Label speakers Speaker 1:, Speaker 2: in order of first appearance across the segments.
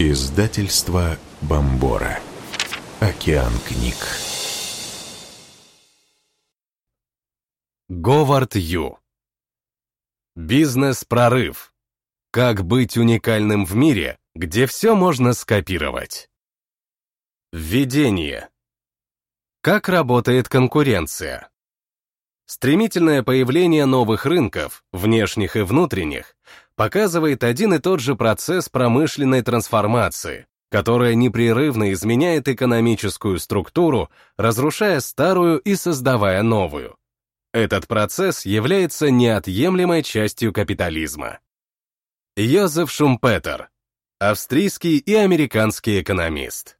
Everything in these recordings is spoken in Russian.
Speaker 1: Издательство Бомбора. Океан книг.
Speaker 2: Говард Ю. Бизнес-прорыв. Как быть уникальным в мире, где все можно скопировать. Введение. Как работает конкуренция? Стремительное появление новых рынков, внешних и внутренних, показывает один и тот же процесс промышленной трансформации, которая непрерывно изменяет экономическую структуру, разрушая старую и создавая новую. Этот процесс является неотъемлемой частью капитализма. Йозеф Шумпетер, австрийский и американский экономист.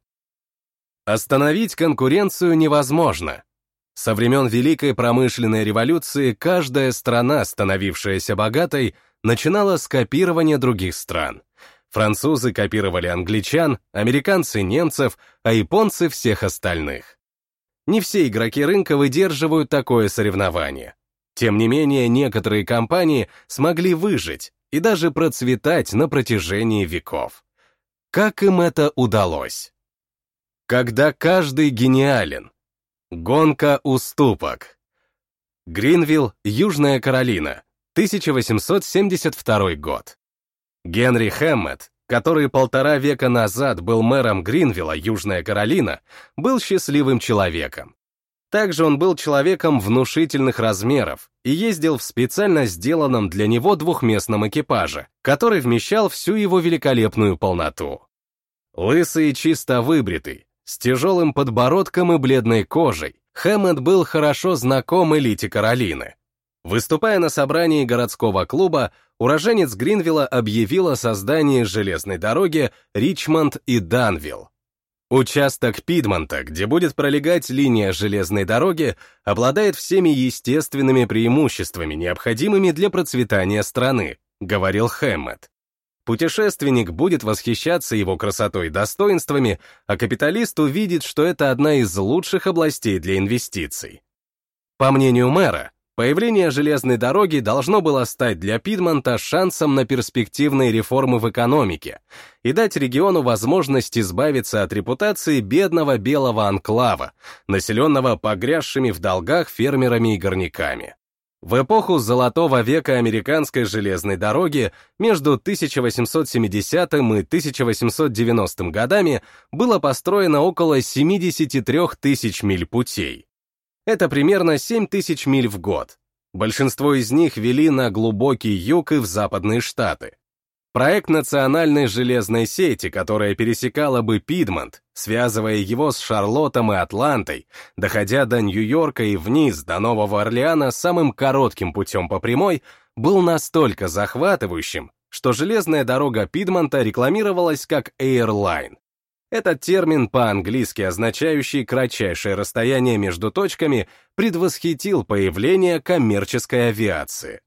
Speaker 2: Остановить конкуренцию невозможно, со времен Великой промышленной революции каждая страна, становившаяся богатой, начинала с копирования других стран. Французы копировали англичан, американцы — немцев, а японцы — всех остальных. Не все игроки рынка выдерживают такое соревнование. Тем не менее, некоторые компании смогли выжить и даже процветать на протяжении веков. Как им это удалось? Когда каждый гениален, Гонка уступок. Гринвилл, Южная Каролина, 1872 год. Генри Хэммет, который полтора века назад был мэром Гринвилла, Южная Каролина, был счастливым человеком. Также он был человеком внушительных размеров и ездил в специально сделанном для него двухместном экипаже, который вмещал всю его великолепную полноту. Лысый и чисто выбритый, с тяжелым подбородком и бледной кожей, Хэммонд был хорошо знаком элите Каролины. Выступая на собрании городского клуба, уроженец Гринвилла объявил о создании железной дороги Ричмонд и Данвилл. Участок Пидмонта, где будет пролегать линия железной дороги, обладает всеми естественными преимуществами, необходимыми для процветания страны, говорил Хэммет. Путешественник будет восхищаться его красотой и достоинствами, а капиталист увидит, что это одна из лучших областей для инвестиций. По мнению мэра, появление железной дороги должно было стать для Пидмонта шансом на перспективные реформы в экономике и дать региону возможность избавиться от репутации бедного белого анклава, населенного погрязшими в долгах фермерами и горняками. В эпоху золотого века американской железной дороги между 1870 и 1890 годами было построено около 73 тысяч миль путей. Это примерно 7 тысяч миль в год. Большинство из них вели на глубокий юг и в западные штаты. Проект национальной железной сети, которая пересекала бы Пидмонт, связывая его с Шарлоттом и Атлантой, доходя до Нью-Йорка и вниз до Нового Орлеана самым коротким путем по прямой, был настолько захватывающим, что железная дорога Пидмонта рекламировалась как Airline. Этот термин, по-английски означающий кратчайшее расстояние между точками, предвосхитил появление коммерческой авиации.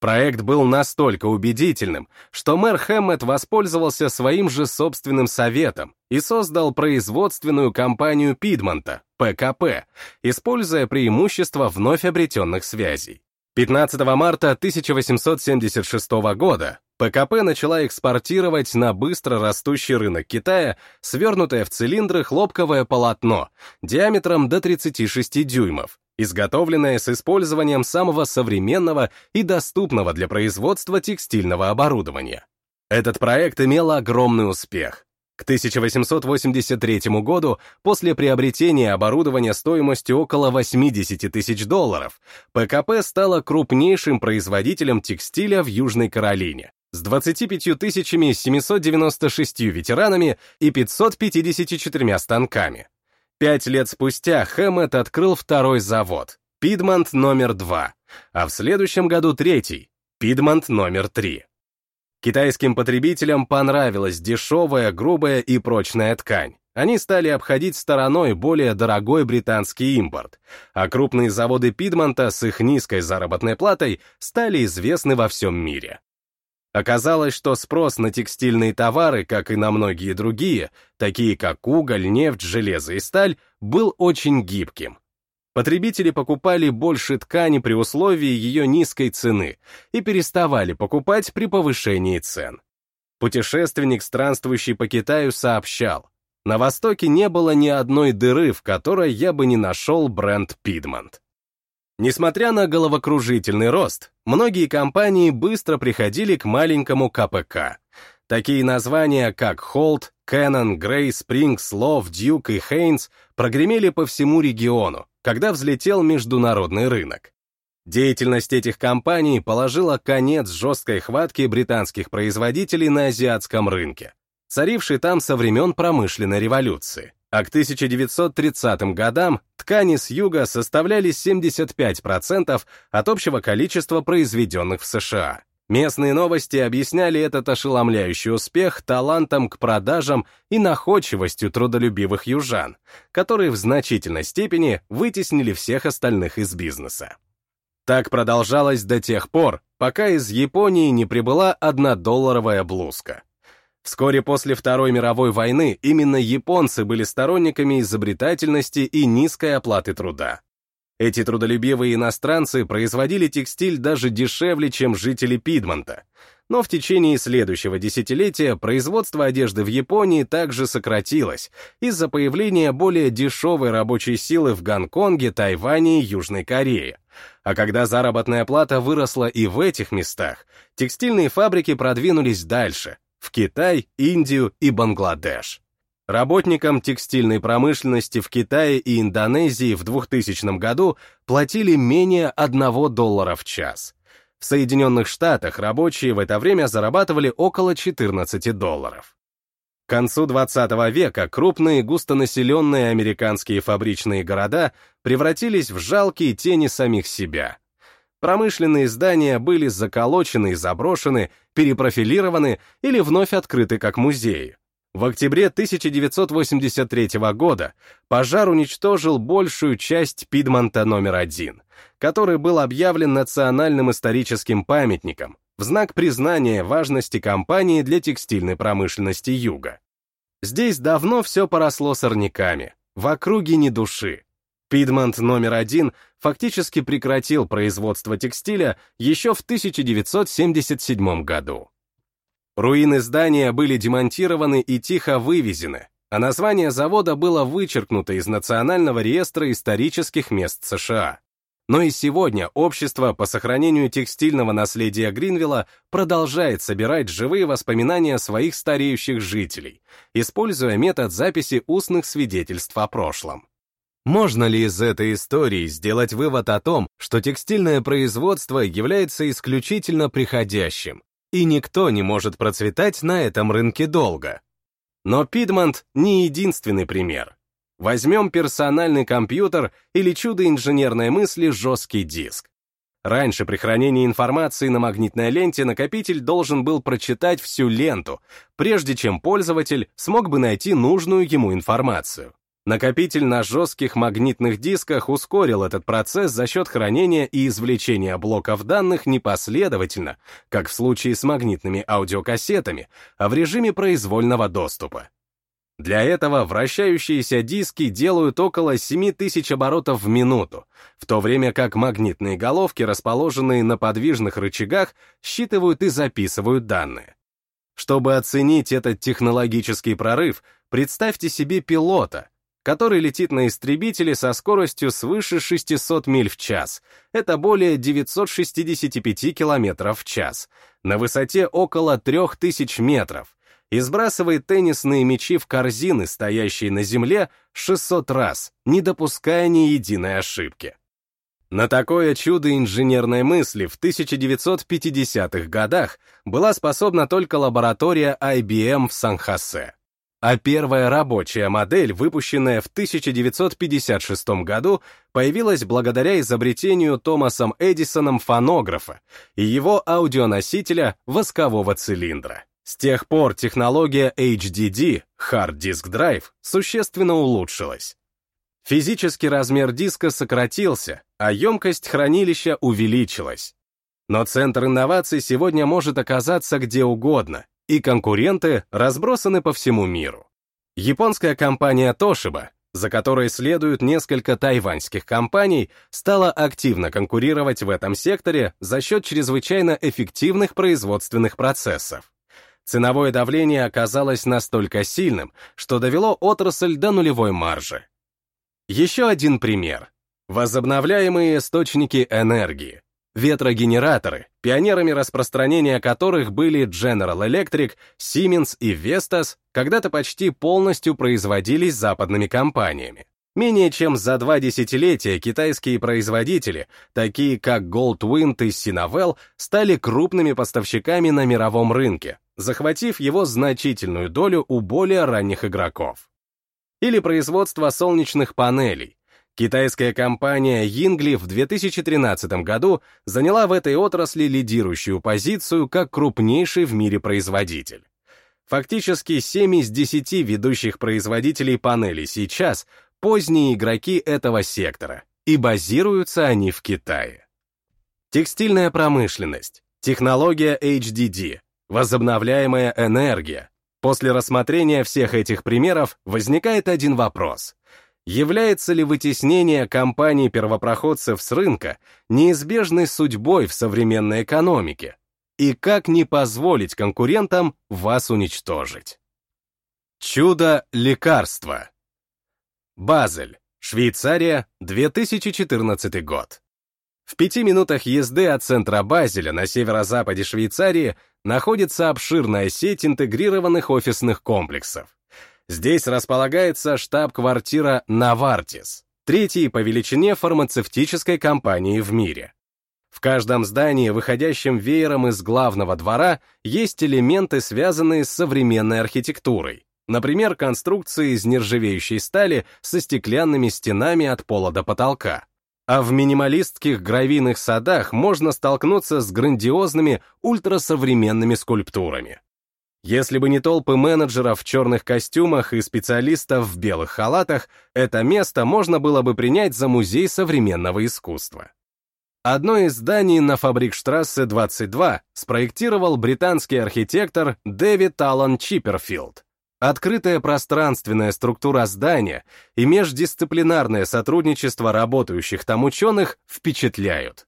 Speaker 2: Проект был настолько убедительным, что мэр Хэммет воспользовался своим же собственным советом и создал производственную компанию Пидмонта, ПКП, используя преимущества вновь обретенных связей. 15 марта 1876 года ПКП начала экспортировать на быстро растущий рынок Китая свернутое в цилиндры хлопковое полотно диаметром до 36 дюймов, изготовленное с использованием самого современного и доступного для производства текстильного оборудования. Этот проект имел огромный успех. К 1883 году, после приобретения оборудования стоимостью около 80 тысяч долларов, ПКП стала крупнейшим производителем текстиля в Южной Каролине с 25 796 ветеранами и 554 станками. Пять лет спустя Хэммет открыл второй завод, Пидмонт номер два, а в следующем году третий, Пидмонт номер три. Китайским потребителям понравилась дешевая, грубая и прочная ткань. Они стали обходить стороной более дорогой британский импорт, а крупные заводы Пидмонта с их низкой заработной платой стали известны во всем мире. Оказалось, что спрос на текстильные товары, как и на многие другие, такие как уголь, нефть, железо и сталь, был очень гибким. Потребители покупали больше ткани при условии ее низкой цены и переставали покупать при повышении цен. Путешественник, странствующий по Китаю, сообщал, на Востоке не было ни одной дыры, в которой я бы не нашел бренд Пидмонт. Несмотря на головокружительный рост, многие компании быстро приходили к маленькому КПК. Такие названия, как Holt, Canon, Gray, Springs, Love, Duke и Haynes прогремели по всему региону, когда взлетел международный рынок. Деятельность этих компаний положила конец жесткой хватке британских производителей на азиатском рынке, царившей там со времен промышленной революции а к 1930 годам ткани с юга составляли 75% от общего количества произведенных в США. Местные новости объясняли этот ошеломляющий успех талантом к продажам и находчивостью трудолюбивых южан, которые в значительной степени вытеснили всех остальных из бизнеса. Так продолжалось до тех пор, пока из Японии не прибыла однодолларовая блузка. Вскоре после Второй мировой войны именно японцы были сторонниками изобретательности и низкой оплаты труда. Эти трудолюбивые иностранцы производили текстиль даже дешевле, чем жители Пидмонта. Но в течение следующего десятилетия производство одежды в Японии также сократилось из-за появления более дешевой рабочей силы в Гонконге, Тайване и Южной Корее. А когда заработная плата выросла и в этих местах, текстильные фабрики продвинулись дальше, в Китай, Индию и Бангладеш. Работникам текстильной промышленности в Китае и Индонезии в 2000 году платили менее 1 доллара в час. В Соединенных Штатах рабочие в это время зарабатывали около 14 долларов. К концу 20 века крупные густонаселенные американские фабричные города превратились в жалкие тени самих себя. Промышленные здания были заколочены и заброшены, перепрофилированы или вновь открыты как музеи. В октябре 1983 года пожар уничтожил большую часть Пидмонта номер один, который был объявлен национальным историческим памятником в знак признания важности компании для текстильной промышленности Юга. Здесь давно все поросло сорняками, в округе ни души, Пидмонт номер один фактически прекратил производство текстиля еще в 1977 году. Руины здания были демонтированы и тихо вывезены, а название завода было вычеркнуто из Национального реестра исторических мест США. Но и сегодня общество по сохранению текстильного наследия Гринвилла продолжает собирать живые воспоминания своих стареющих жителей, используя метод записи устных свидетельств о прошлом. Можно ли из этой истории сделать вывод о том, что текстильное производство является исключительно приходящим, и никто не может процветать на этом рынке долго? Но Пидмонт не единственный пример. Возьмем персональный компьютер или чудо инженерной мысли жесткий диск. Раньше при хранении информации на магнитной ленте накопитель должен был прочитать всю ленту, прежде чем пользователь смог бы найти нужную ему информацию. Накопитель на жестких магнитных дисках ускорил этот процесс за счет хранения и извлечения блоков данных непоследовательно, как в случае с магнитными аудиокассетами, а в режиме произвольного доступа. Для этого вращающиеся диски делают около 7000 оборотов в минуту, в то время как магнитные головки, расположенные на подвижных рычагах, считывают и записывают данные. Чтобы оценить этот технологический прорыв, представьте себе пилота, который летит на истребителе со скоростью свыше 600 миль в час, это более 965 километров в час, на высоте около 3000 метров, и сбрасывает теннисные мячи в корзины, стоящие на земле, 600 раз, не допуская ни единой ошибки. На такое чудо инженерной мысли в 1950-х годах была способна только лаборатория IBM в Сан-Хосе а первая рабочая модель, выпущенная в 1956 году, появилась благодаря изобретению Томасом Эдисоном фонографа и его аудионосителя воскового цилиндра. С тех пор технология HDD, Hard Disk Drive, существенно улучшилась. Физический размер диска сократился, а емкость хранилища увеличилась. Но центр инноваций сегодня может оказаться где угодно, и конкуренты разбросаны по всему миру. Японская компания Toshiba, за которой следуют несколько тайваньских компаний, стала активно конкурировать в этом секторе за счет чрезвычайно эффективных производственных процессов. ценовое давление оказалось настолько сильным, что довело отрасль до нулевой маржи. Еще один пример. Возобновляемые источники энергии. Ветрогенераторы, пионерами распространения которых были General Electric, Siemens и Vestas, когда-то почти полностью производились западными компаниями. Менее чем за два десятилетия китайские производители, такие как Goldwind и Sinovel, стали крупными поставщиками на мировом рынке, захватив его значительную долю у более ранних игроков. Или производство солнечных панелей, Китайская компания Yingli в 2013 году заняла в этой отрасли лидирующую позицию как крупнейший в мире производитель. Фактически 7 из 10 ведущих производителей панелей сейчас — поздние игроки этого сектора, и базируются они в Китае. Текстильная промышленность, технология HDD, возобновляемая энергия. После рассмотрения всех этих примеров возникает один вопрос — является ли вытеснение компаний-первопроходцев с рынка неизбежной судьбой в современной экономике, и как не позволить конкурентам вас уничтожить. Чудо лекарства. Базель, Швейцария, 2014 год. В пяти минутах езды от центра Базеля на северо-западе Швейцарии находится обширная сеть интегрированных офисных комплексов. Здесь располагается штаб-квартира Навартис, третьей по величине фармацевтической компании в мире. В каждом здании, выходящем веером из главного двора, есть элементы, связанные с современной архитектурой, например, конструкции из нержавеющей стали со стеклянными стенами от пола до потолка. А в минималистских гравийных садах можно столкнуться с грандиозными ультрасовременными скульптурами. Если бы не толпы менеджеров в черных костюмах и специалистов в белых халатах, это место можно было бы принять за музей современного искусства. Одно из зданий на Фабрикштрассе 22 спроектировал британский архитектор Дэвид Аллан Чипперфилд. Открытая пространственная структура здания и междисциплинарное сотрудничество работающих там ученых впечатляют.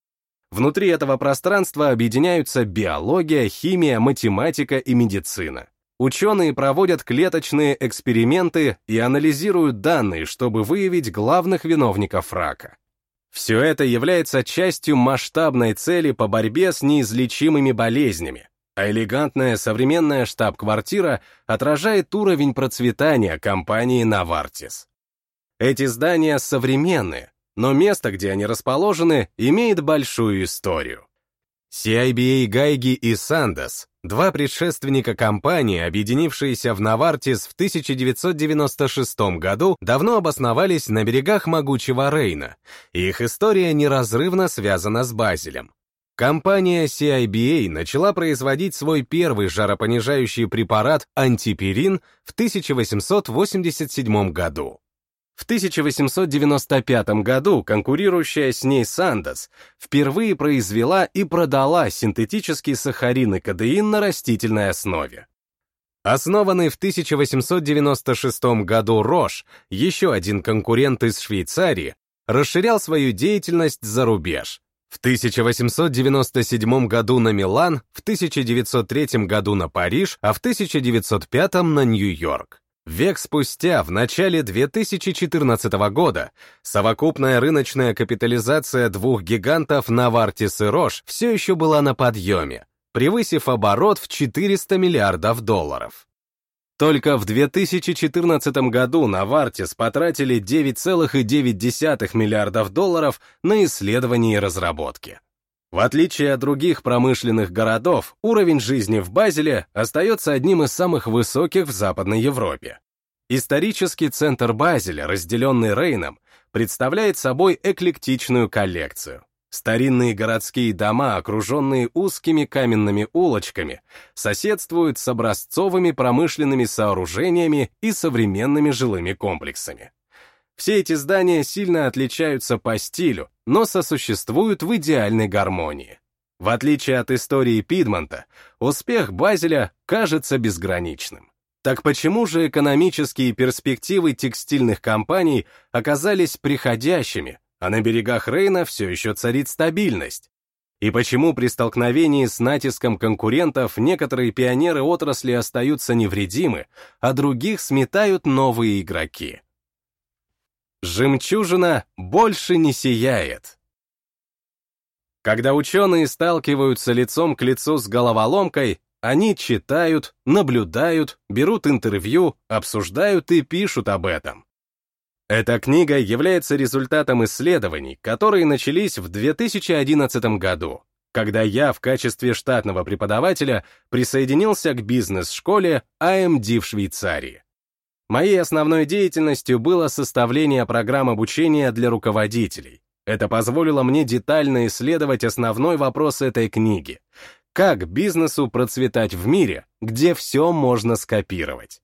Speaker 2: Внутри этого пространства объединяются биология, химия, математика и медицина. Ученые проводят клеточные эксперименты и анализируют данные, чтобы выявить главных виновников рака. Все это является частью масштабной цели по борьбе с неизлечимыми болезнями, а элегантная современная штаб-квартира отражает уровень процветания компании Novartis. Эти здания современные, но место, где они расположены, имеет большую историю. CIBA Гайги и Сандос, два предшественника компании, объединившиеся в Навартис в 1996 году, давно обосновались на берегах могучего Рейна, их история неразрывно связана с Базелем. Компания CIBA начала производить свой первый жаропонижающий препарат антиперин в 1887 году. В 1895 году конкурирующая с ней Сандос впервые произвела и продала синтетический сахарин и кадеин на растительной основе. Основанный в 1896 году Рош, еще один конкурент из Швейцарии, расширял свою деятельность за рубеж. В 1897 году на Милан, в 1903 году на Париж, а в 1905 на Нью-Йорк. Век спустя, в начале 2014 года, совокупная рыночная капитализация двух гигантов Навартис и Рош все еще была на подъеме, превысив оборот в 400 миллиардов долларов. Только в 2014 году Навартис потратили 9,9 миллиардов долларов на исследования и разработки. В отличие от других промышленных городов, уровень жизни в Базеле остается одним из самых высоких в Западной Европе. Исторический центр Базеля, разделенный Рейном, представляет собой эклектичную коллекцию. Старинные городские дома, окруженные узкими каменными улочками, соседствуют с образцовыми промышленными сооружениями и современными жилыми комплексами. Все эти здания сильно отличаются по стилю, но сосуществуют в идеальной гармонии. В отличие от истории Пидмонта, успех Базеля кажется безграничным. Так почему же экономические перспективы текстильных компаний оказались приходящими, а на берегах Рейна все еще царит стабильность? И почему при столкновении с натиском конкурентов некоторые пионеры отрасли остаются невредимы, а других сметают новые игроки? Жемчужина больше не сияет. Когда ученые сталкиваются лицом к лицу с головоломкой, они читают, наблюдают, берут интервью, обсуждают и пишут об этом. Эта книга является результатом исследований, которые начались в 2011 году, когда я в качестве штатного преподавателя присоединился к бизнес-школе AMD в Швейцарии. Моей основной деятельностью было составление программ обучения для руководителей. Это позволило мне детально исследовать основной вопрос этой книги. Как бизнесу процветать в мире, где все можно скопировать?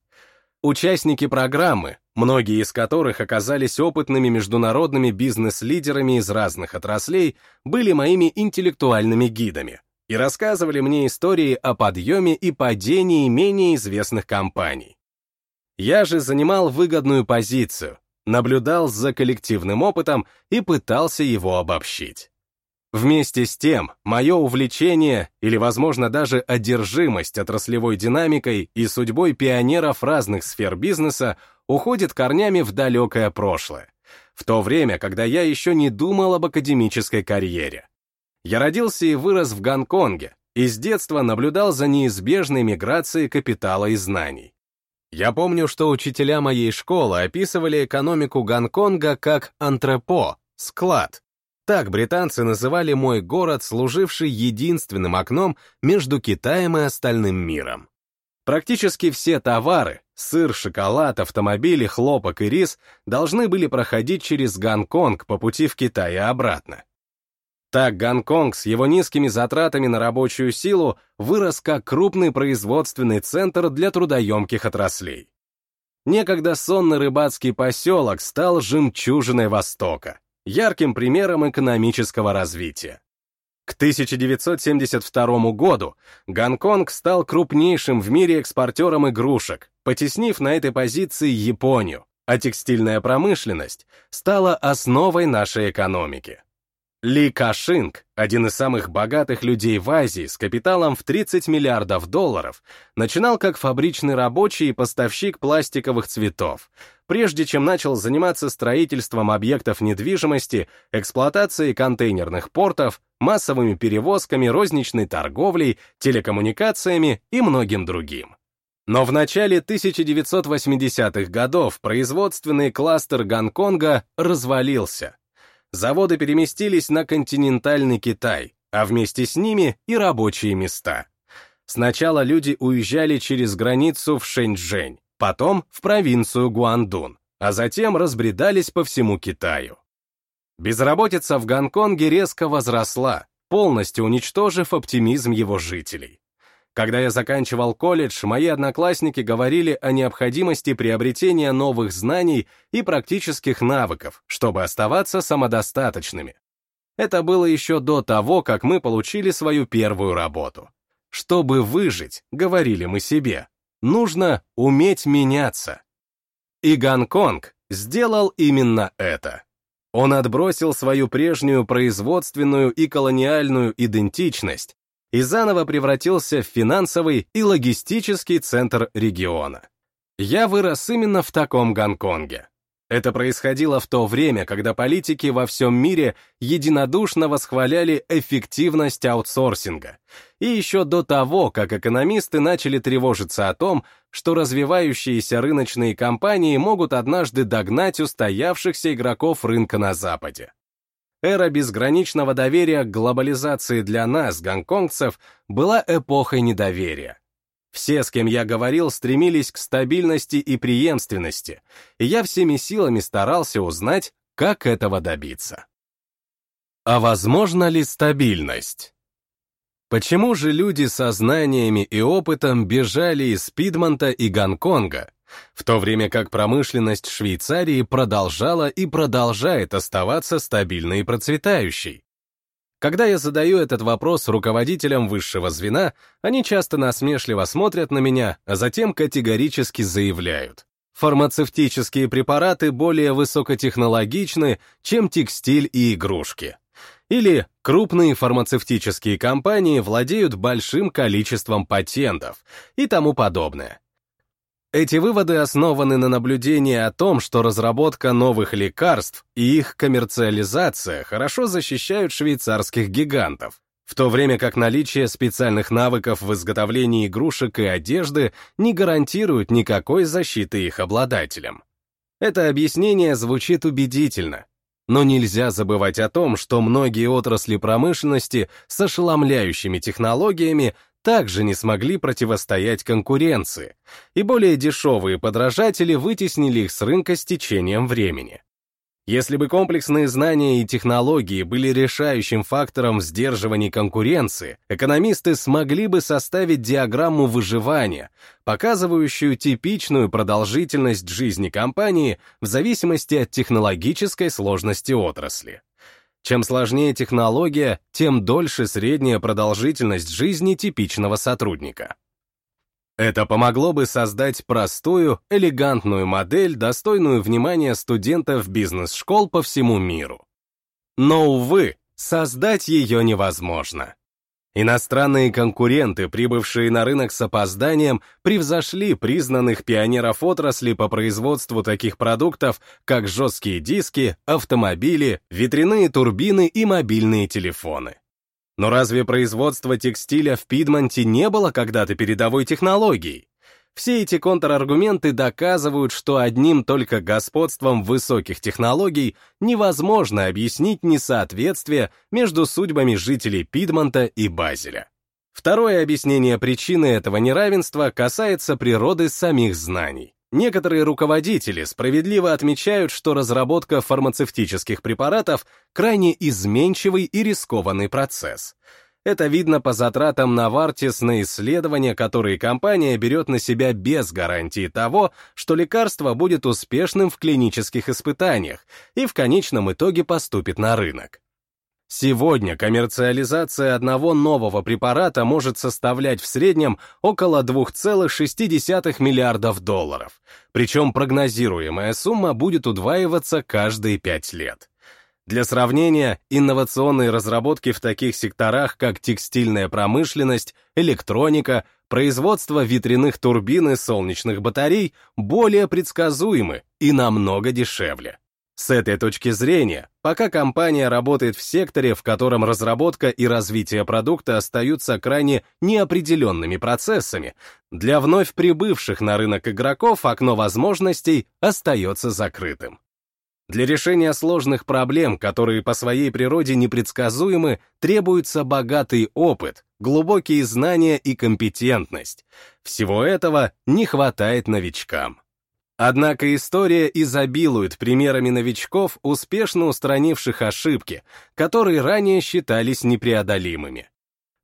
Speaker 2: Участники программы, многие из которых оказались опытными международными бизнес-лидерами из разных отраслей, были моими интеллектуальными гидами и рассказывали мне истории о подъеме и падении менее известных компаний. Я же занимал выгодную позицию, наблюдал за коллективным опытом и пытался его обобщить. Вместе с тем, мое увлечение или, возможно, даже одержимость отраслевой динамикой и судьбой пионеров разных сфер бизнеса уходит корнями в далекое прошлое, в то время, когда я еще не думал об академической карьере. Я родился и вырос в Гонконге, и с детства наблюдал за неизбежной миграцией капитала и знаний. Я помню, что учителя моей школы описывали экономику Гонконга как антрепо, склад, так британцы называли мой город, служивший единственным окном между Китаем и остальным миром. Практически все товары — сыр, шоколад, автомобили, хлопок и рис — должны были проходить через Гонконг по пути в Китай и обратно. Так Гонконг с его низкими затратами на рабочую силу вырос как крупный производственный центр для трудоемких отраслей. Некогда сонный рыбацкий поселок стал жемчужиной Востока ярким примером экономического развития. К 1972 году Гонконг стал крупнейшим в мире экспортером игрушек, потеснив на этой позиции Японию, а текстильная промышленность стала основой нашей экономики. Ли Кашинг, один из самых богатых людей в Азии с капиталом в 30 миллиардов долларов, начинал как фабричный рабочий и поставщик пластиковых цветов, прежде чем начал заниматься строительством объектов недвижимости, эксплуатацией контейнерных портов, массовыми перевозками, розничной торговлей, телекоммуникациями и многим другим. Но в начале 1980-х годов производственный кластер Гонконга развалился. Заводы переместились на континентальный Китай, а вместе с ними и рабочие места. Сначала люди уезжали через границу в Шэньчжэнь, потом в провинцию Гуандун, а затем разбредались по всему Китаю. Безработица в Гонконге резко возросла, полностью уничтожив оптимизм его жителей. Когда я заканчивал колледж, мои одноклассники говорили о необходимости приобретения новых знаний и практических навыков, чтобы оставаться самодостаточными. Это было еще до того, как мы получили свою первую работу. Чтобы выжить, говорили мы себе, нужно уметь меняться. И Гонконг сделал именно это. Он отбросил свою прежнюю производственную и колониальную идентичность и заново превратился в финансовый и логистический центр региона. Я вырос именно в таком Гонконге. Это происходило в то время, когда политики во всем мире единодушно восхваляли эффективность аутсорсинга, и еще до того, как экономисты начали тревожиться о том, что развивающиеся рыночные компании могут однажды догнать устоявшихся игроков рынка на Западе. Эра безграничного доверия к глобализации для нас, гонконгцев, была эпохой недоверия. Все, с кем я говорил, стремились к стабильности и преемственности, и я всеми силами старался узнать, как этого добиться. А возможно ли стабильность? Почему же люди со знаниями и опытом бежали из Пидмонта и Гонконга, в то время как промышленность Швейцарии продолжала и продолжает оставаться стабильной и процветающей? Когда я задаю этот вопрос руководителям высшего звена, они часто насмешливо смотрят на меня, а затем категорически заявляют. Фармацевтические препараты более высокотехнологичны, чем текстиль и игрушки. Или крупные фармацевтические компании владеют большим количеством патентов и тому подобное. Эти выводы основаны на наблюдении о том, что разработка новых лекарств и их коммерциализация хорошо защищают швейцарских гигантов, в то время как наличие специальных навыков в изготовлении игрушек и одежды не гарантирует никакой защиты их обладателям. Это объяснение звучит убедительно, но нельзя забывать о том, что многие отрасли промышленности с ошеломляющими технологиями также не смогли противостоять конкуренции, и более дешевые подражатели вытеснили их с рынка с течением времени. Если бы комплексные знания и технологии были решающим фактором в сдерживании конкуренции, экономисты смогли бы составить диаграмму выживания, показывающую типичную продолжительность жизни компании в зависимости от технологической сложности отрасли. Чем сложнее технология, тем дольше средняя продолжительность жизни типичного сотрудника. Это помогло бы создать простую, элегантную модель, достойную внимания студентов бизнес-школ по всему миру. Но, увы, создать ее невозможно. Иностранные конкуренты, прибывшие на рынок с опозданием, превзошли признанных пионеров отрасли по производству таких продуктов, как жесткие диски, автомобили, ветряные турбины и мобильные телефоны. Но разве производство текстиля в Пидмонте не было когда-то передовой технологией? Все эти контраргументы доказывают, что одним только господством высоких технологий невозможно объяснить несоответствие между судьбами жителей Пидмонта и Базеля. Второе объяснение причины этого неравенства касается природы самих знаний. Некоторые руководители справедливо отмечают, что разработка фармацевтических препаратов крайне изменчивый и рискованный процесс. Это видно по затратам на Вартис на исследования, которые компания берет на себя без гарантии того, что лекарство будет успешным в клинических испытаниях и в конечном итоге поступит на рынок. Сегодня коммерциализация одного нового препарата может составлять в среднем около 2,6 миллиардов долларов, причем прогнозируемая сумма будет удваиваться каждые пять лет. Для сравнения, инновационные разработки в таких секторах, как текстильная промышленность, электроника, производство ветряных турбин и солнечных батарей более предсказуемы и намного дешевле. С этой точки зрения, пока компания работает в секторе, в котором разработка и развитие продукта остаются крайне неопределенными процессами, для вновь прибывших на рынок игроков окно возможностей остается закрытым. Для решения сложных проблем, которые по своей природе непредсказуемы, требуется богатый опыт, глубокие знания и компетентность. Всего этого не хватает новичкам. Однако история изобилует примерами новичков, успешно устранивших ошибки, которые ранее считались непреодолимыми.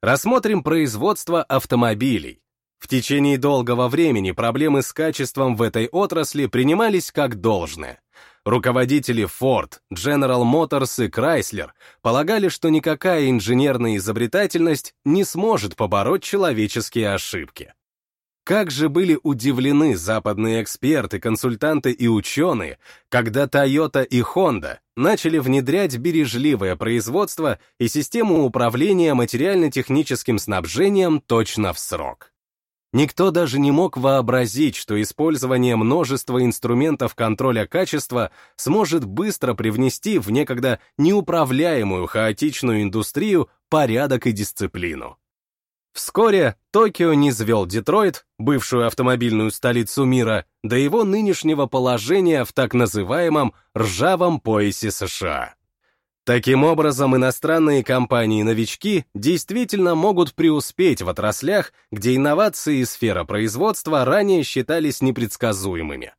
Speaker 2: Рассмотрим производство автомобилей. В течение долгого времени проблемы с качеством в этой отрасли принимались как должное. Руководители Ford, General Motors и Chrysler полагали, что никакая инженерная изобретательность не сможет побороть человеческие ошибки. Как же были удивлены западные эксперты, консультанты и ученые, когда Toyota и Honda начали внедрять бережливое производство и систему управления материально-техническим снабжением точно в срок. Никто даже не мог вообразить, что использование множества инструментов контроля качества сможет быстро привнести в некогда неуправляемую хаотичную индустрию порядок и дисциплину. Вскоре Токио низвел Детройт, бывшую автомобильную столицу мира, до его нынешнего положения в так называемом «ржавом поясе США». Таким образом, иностранные компании-новички действительно могут преуспеть в отраслях, где инновации и сфера производства ранее считались непредсказуемыми.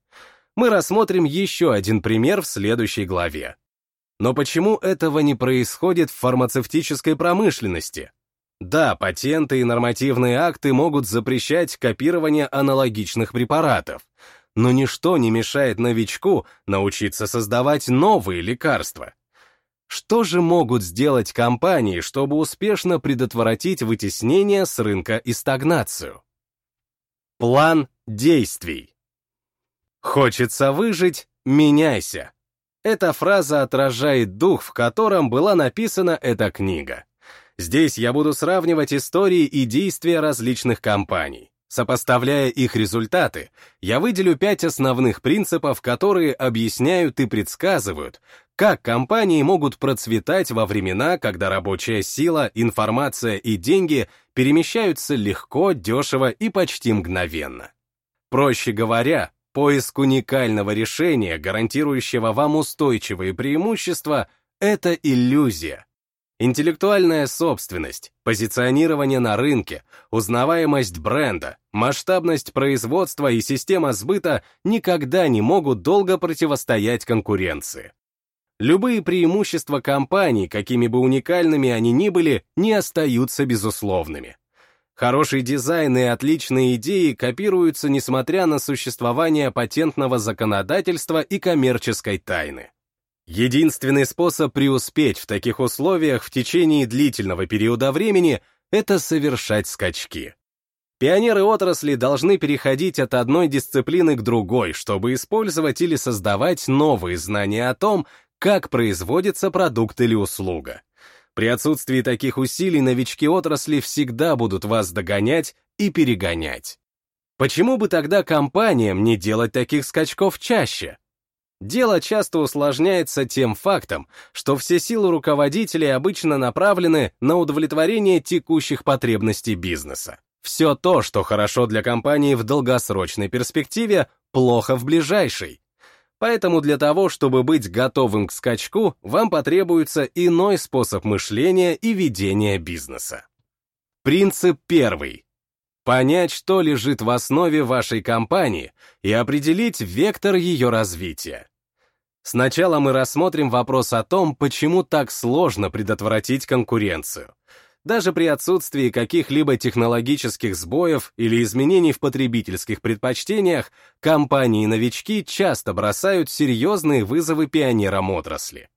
Speaker 2: Мы рассмотрим еще один пример в следующей главе. Но почему этого не происходит в фармацевтической промышленности? Да, патенты и нормативные акты могут запрещать копирование аналогичных препаратов, но ничто не мешает новичку научиться создавать новые лекарства. Что же могут сделать компании, чтобы успешно предотвратить вытеснение с рынка и стагнацию? План действий. Хочется выжить — меняйся. Эта фраза отражает дух, в котором была написана эта книга. Здесь я буду сравнивать истории и действия различных компаний. Сопоставляя их результаты, я выделю пять основных принципов, которые объясняют и предсказывают, как компании могут процветать во времена, когда рабочая сила, информация и деньги перемещаются легко, дешево и почти мгновенно. Проще говоря, поиск уникального решения, гарантирующего вам устойчивые преимущества, это иллюзия, Интеллектуальная собственность, позиционирование на рынке, узнаваемость бренда, масштабность производства и система сбыта никогда не могут долго противостоять конкуренции. Любые преимущества компаний, какими бы уникальными они ни были, не остаются безусловными. Хороший дизайн и отличные идеи копируются несмотря на существование патентного законодательства и коммерческой тайны. Единственный способ преуспеть в таких условиях в течение длительного периода времени — это совершать скачки. Пионеры отрасли должны переходить от одной дисциплины к другой, чтобы использовать или создавать новые знания о том, как производится продукт или услуга. При отсутствии таких усилий новички отрасли всегда будут вас догонять и перегонять. Почему бы тогда компаниям не делать таких скачков чаще? Дело часто усложняется тем фактом, что все силы руководителей обычно направлены на удовлетворение текущих потребностей бизнеса. Все то, что хорошо для компании в долгосрочной перспективе, плохо в ближайшей. Поэтому для того, чтобы быть готовым к скачку, вам потребуется иной способ мышления и ведения бизнеса. Принцип первый. Понять, что лежит в основе вашей компании, и определить вектор ее развития. Сначала мы рассмотрим вопрос о том, почему так сложно предотвратить конкуренцию. Даже при отсутствии каких-либо технологических сбоев или изменений в потребительских предпочтениях, компании-новички часто бросают серьезные вызовы пионерам отрасли.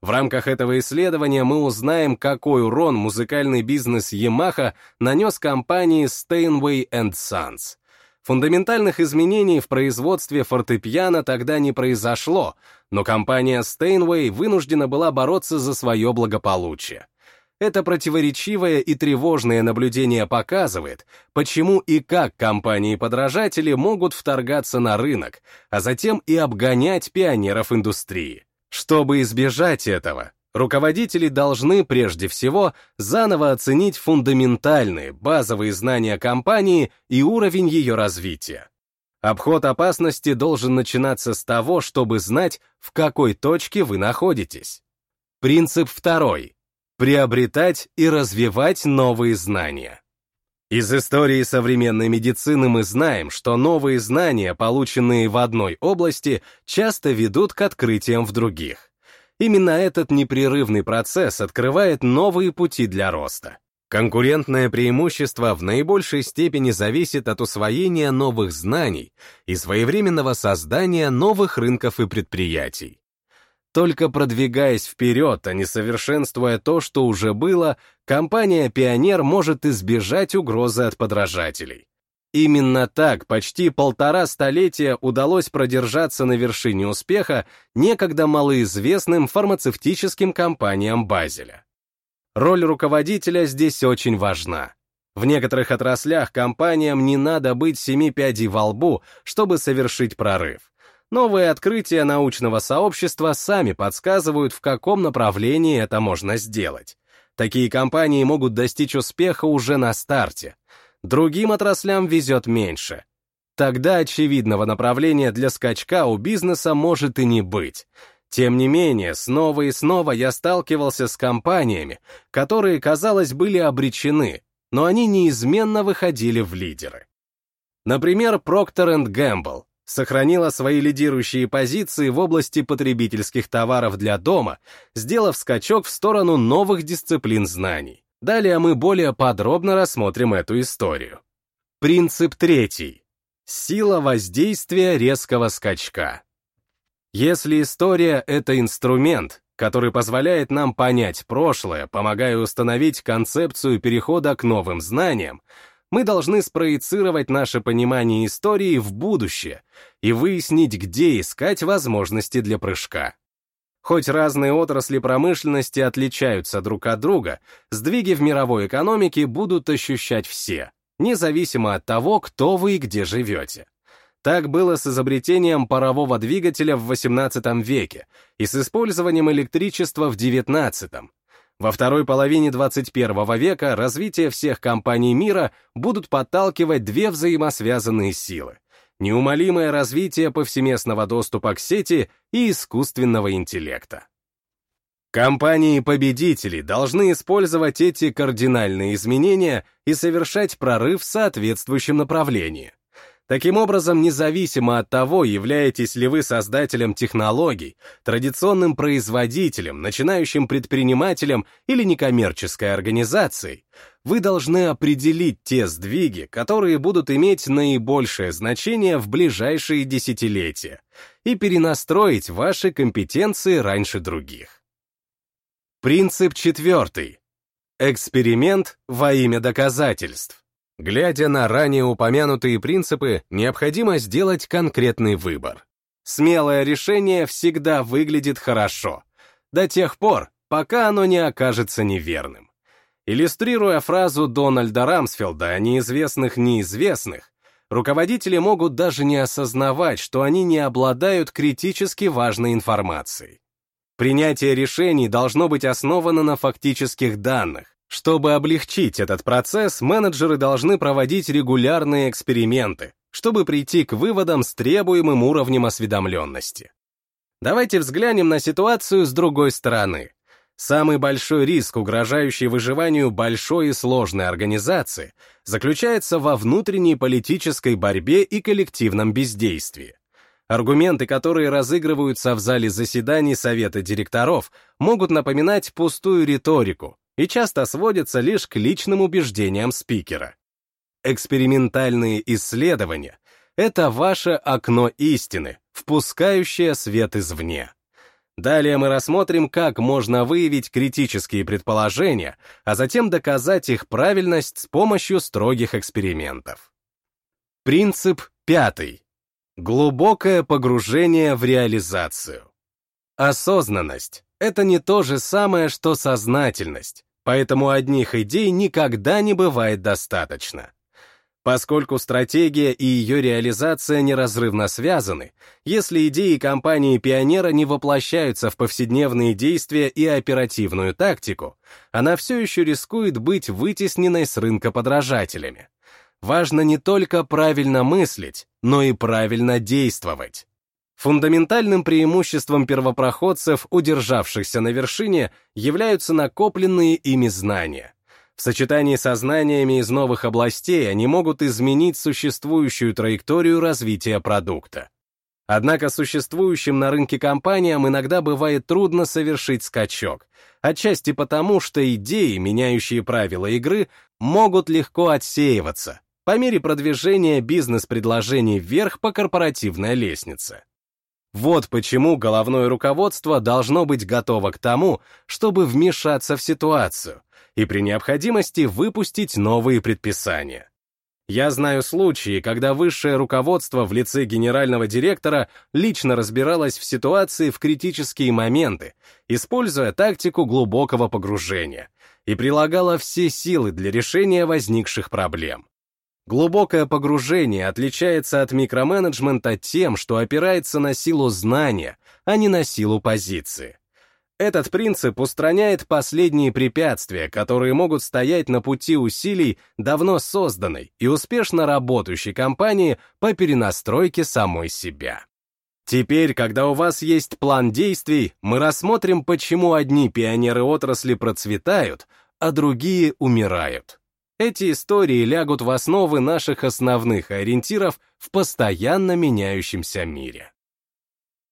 Speaker 2: В рамках этого исследования мы узнаем, какой урон музыкальный бизнес Yamaha нанес компании Steinway Sons. Фундаментальных изменений в производстве фортепиано тогда не произошло, но компания Steinway вынуждена была бороться за свое благополучие. Это противоречивое и тревожное наблюдение показывает, почему и как компании-подражатели могут вторгаться на рынок, а затем и обгонять пионеров индустрии. Чтобы избежать этого, руководители должны прежде всего заново оценить фундаментальные, базовые знания компании и уровень ее развития. Обход опасности должен начинаться с того, чтобы знать, в какой точке вы находитесь. Принцип второй. Приобретать и развивать новые знания. Из истории современной медицины мы знаем, что новые знания, полученные в одной области, часто ведут к открытиям в других. Именно этот непрерывный процесс открывает новые пути для роста. Конкурентное преимущество в наибольшей степени зависит от усвоения новых знаний и своевременного создания новых рынков и предприятий. Только продвигаясь вперед, а не совершенствуя то, что уже было, компания «Пионер» может избежать угрозы от подражателей. Именно так почти полтора столетия удалось продержаться на вершине успеха некогда малоизвестным фармацевтическим компаниям Базеля. Роль руководителя здесь очень важна. В некоторых отраслях компаниям не надо быть семи пядей во лбу, чтобы совершить прорыв. Новые открытия научного сообщества сами подсказывают, в каком направлении это можно сделать. Такие компании могут достичь успеха уже на старте. Другим отраслям везет меньше. Тогда очевидного направления для скачка у бизнеса может и не быть. Тем не менее, снова и снова я сталкивался с компаниями, которые, казалось, были обречены, но они неизменно выходили в лидеры. Например, Procter Gamble, сохранила свои лидирующие позиции в области потребительских товаров для дома, сделав скачок в сторону новых дисциплин знаний. Далее мы более подробно рассмотрим эту историю. Принцип третий. Сила воздействия резкого скачка. Если история — это инструмент, который позволяет нам понять прошлое, помогая установить концепцию перехода к новым знаниям, мы должны спроецировать наше понимание истории в будущее и выяснить, где искать возможности для прыжка. Хоть разные отрасли промышленности отличаются друг от друга, сдвиги в мировой экономике будут ощущать все, независимо от того, кто вы и где живете. Так было с изобретением парового двигателя в XVIII веке и с использованием электричества в XIX. Во второй половине 21 века развитие всех компаний мира будут подталкивать две взаимосвязанные силы неумолимое развитие повсеместного доступа к сети и искусственного интеллекта. Компании-победители должны использовать эти кардинальные изменения и совершать прорыв в соответствующем направлении. Таким образом, независимо от того, являетесь ли вы создателем технологий, традиционным производителем, начинающим предпринимателем или некоммерческой организацией, вы должны определить те сдвиги, которые будут иметь наибольшее значение в ближайшие десятилетия, и перенастроить ваши компетенции раньше других. Принцип четвертый. Эксперимент во имя доказательств. Глядя на ранее упомянутые принципы, необходимо сделать конкретный выбор. Смелое решение всегда выглядит хорошо, до тех пор, пока оно не окажется неверным. Иллюстрируя фразу Дональда Рамсфелда о неизвестных неизвестных, руководители могут даже не осознавать, что они не обладают критически важной информацией. Принятие решений должно быть основано на фактических данных, чтобы облегчить этот процесс, менеджеры должны проводить регулярные эксперименты, чтобы прийти к выводам с требуемым уровнем осведомленности. Давайте взглянем на ситуацию с другой стороны. Самый большой риск, угрожающий выживанию большой и сложной организации, заключается во внутренней политической борьбе и коллективном бездействии. Аргументы, которые разыгрываются в зале заседаний Совета директоров, могут напоминать пустую риторику, и часто сводится лишь к личным убеждениям спикера. Экспериментальные исследования — это ваше окно истины, впускающее свет извне. Далее мы рассмотрим, как можно выявить критические предположения, а затем доказать их правильность с помощью строгих экспериментов. Принцип пятый. Глубокое погружение в реализацию. Осознанность — это не то же самое, что сознательность, поэтому одних идей никогда не бывает достаточно. Поскольку стратегия и ее реализация неразрывно связаны, если идеи компании-пионера не воплощаются в повседневные действия и оперативную тактику, она все еще рискует быть вытесненной с рынка подражателями. Важно не только правильно мыслить, но и правильно действовать. Фундаментальным преимуществом первопроходцев, удержавшихся на вершине, являются накопленные ими знания. В сочетании со знаниями из новых областей они могут изменить существующую траекторию развития продукта. Однако существующим на рынке компаниям иногда бывает трудно совершить скачок, отчасти потому, что идеи, меняющие правила игры, могут легко отсеиваться по мере продвижения бизнес-предложений вверх по корпоративной лестнице. Вот почему головное руководство должно быть готово к тому, чтобы вмешаться в ситуацию и при необходимости выпустить новые предписания. Я знаю случаи, когда высшее руководство в лице генерального директора лично разбиралось в ситуации в критические моменты, используя тактику глубокого погружения, и прилагало все силы для решения возникших проблем. Глубокое погружение отличается от микроменеджмента тем, что опирается на силу знания, а не на силу позиции. Этот принцип устраняет последние препятствия, которые могут стоять на пути усилий давно созданной и успешно работающей компании по перенастройке самой себя. Теперь, когда у вас есть план действий, мы рассмотрим, почему одни пионеры отрасли процветают, а другие умирают. Эти истории лягут в основы наших основных ориентиров в постоянно меняющемся мире.